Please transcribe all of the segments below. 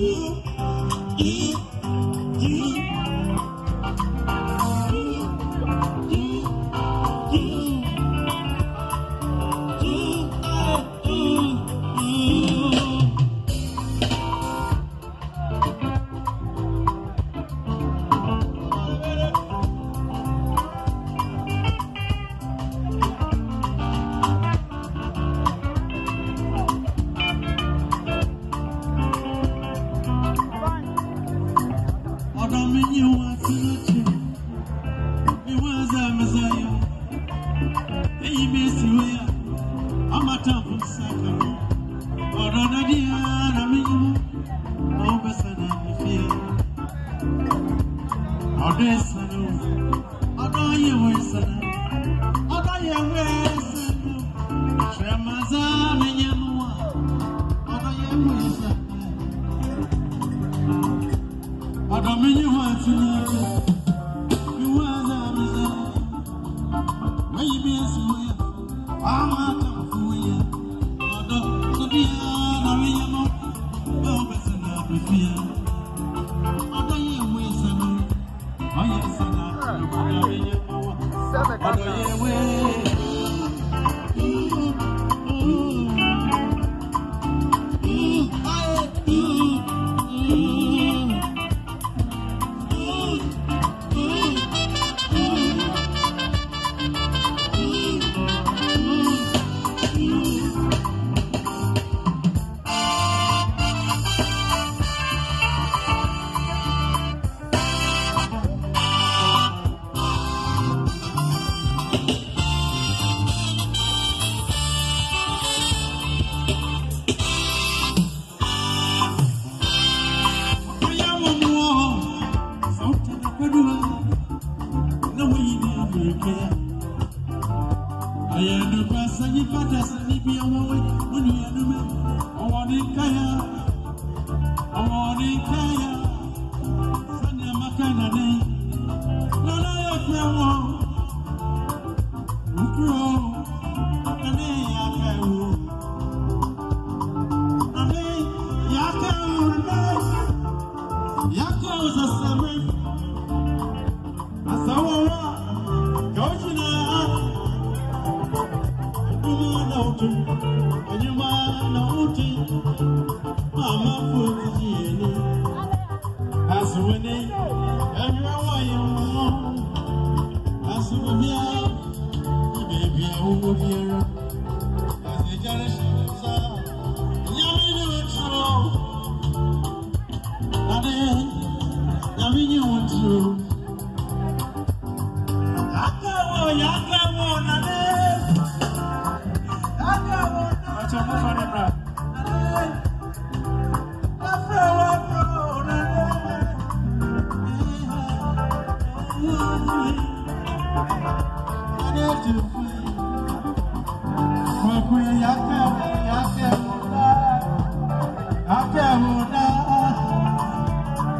e, e. Although will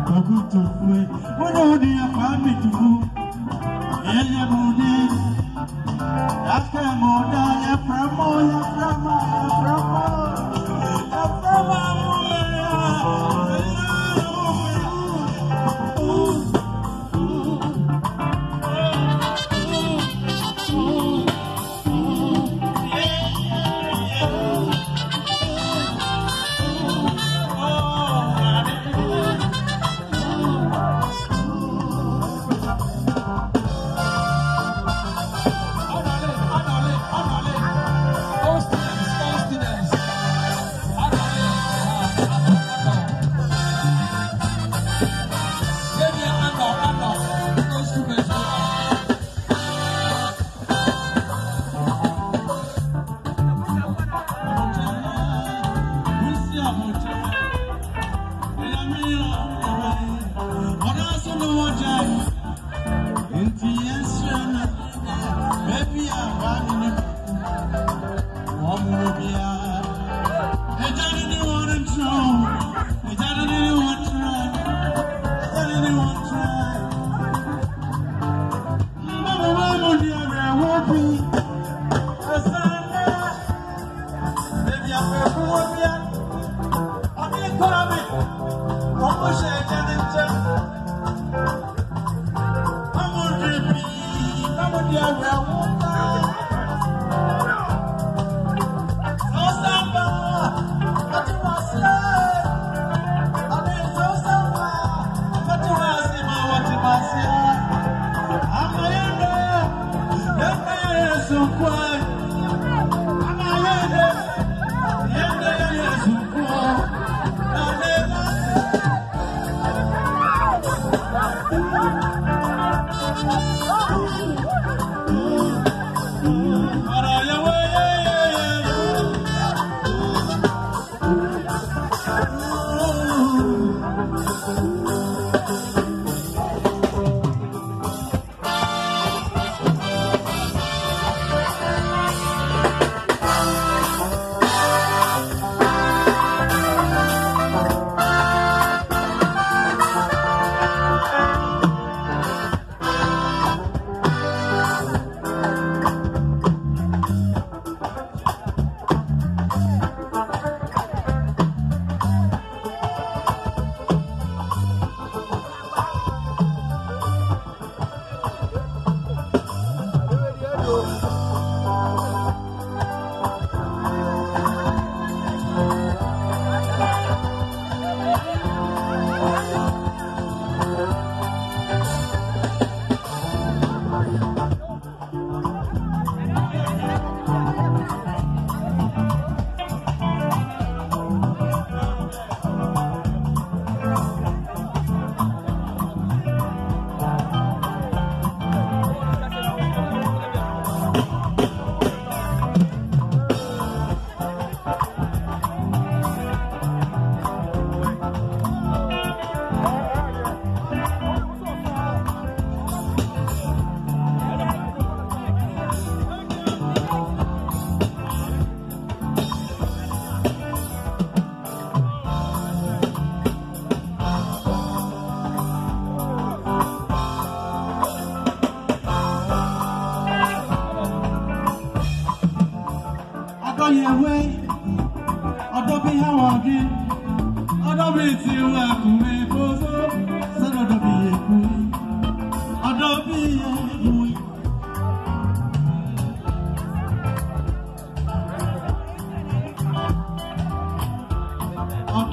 kokutu kwe unudi akwami tuku yeye mudi yake muda ya pramo ya pramo ya pramo ya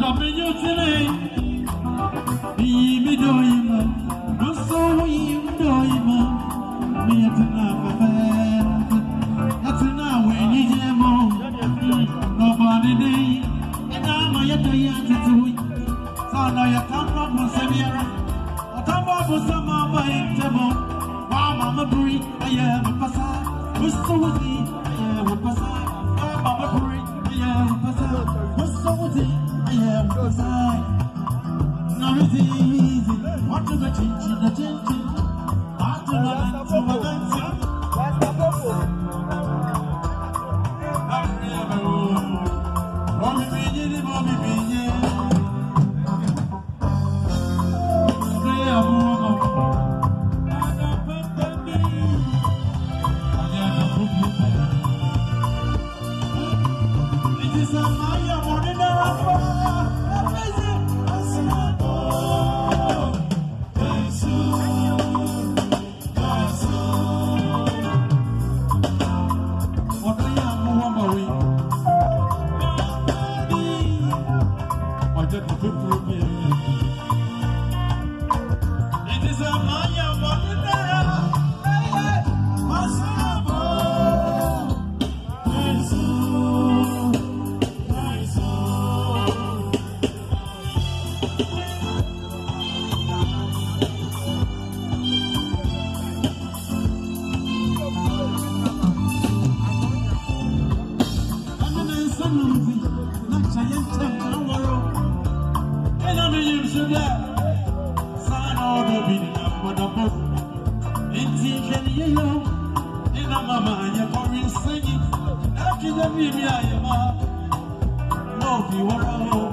Dominion City. 静静。sonumzi na chaye ntem na woro ena mi yim shude sana odo bi na bodo bo enti hwen ye yo ena mama anye kori senyi na kide mi mi aye ma no fi woro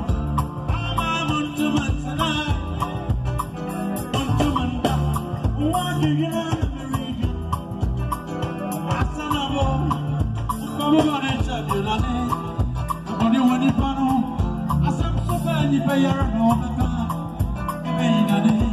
prayer of God, made a day.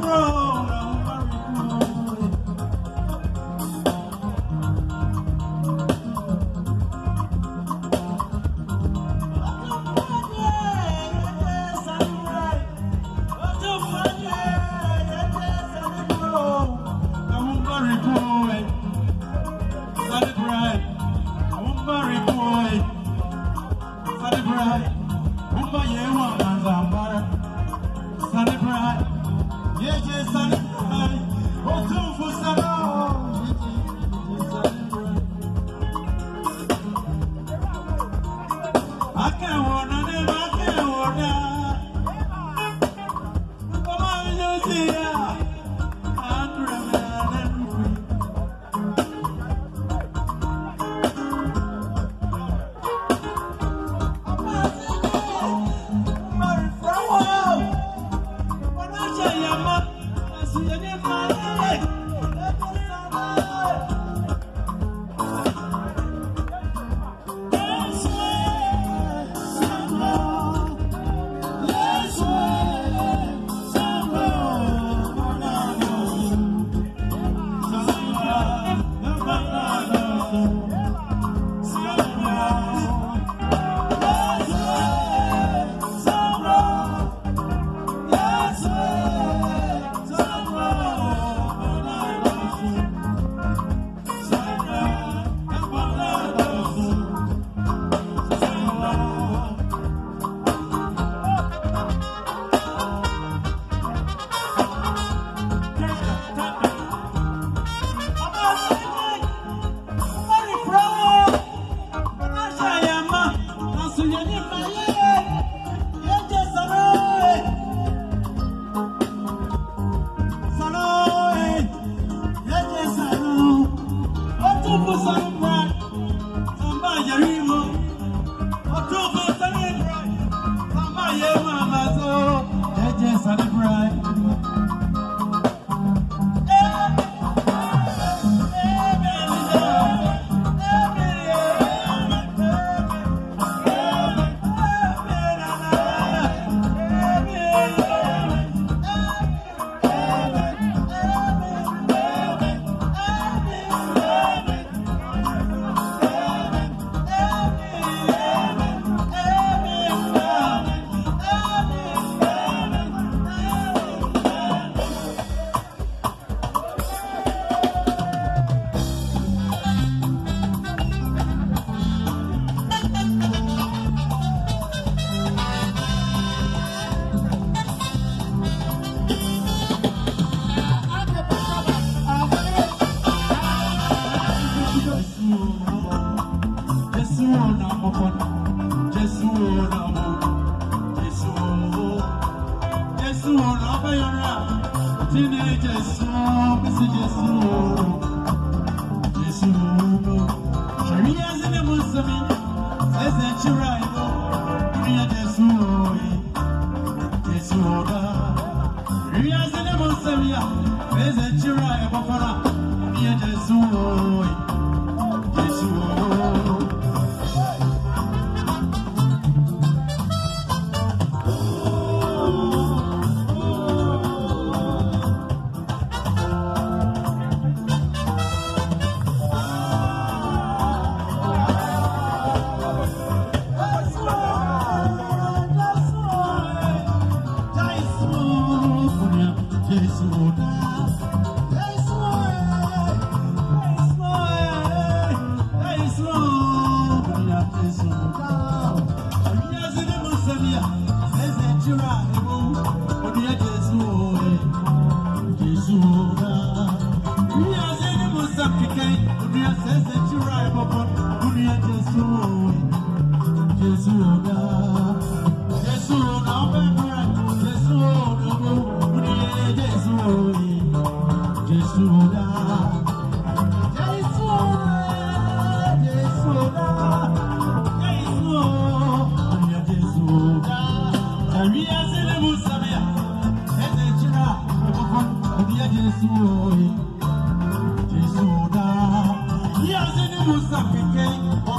bro. azul. àjẹsùn. Àyíyá sí ní Mùsùlùmí, ẹ̀sẹ̀ ìtura. Se kyerɛ ati ọfọ, ọdi yẹ Jesu oye.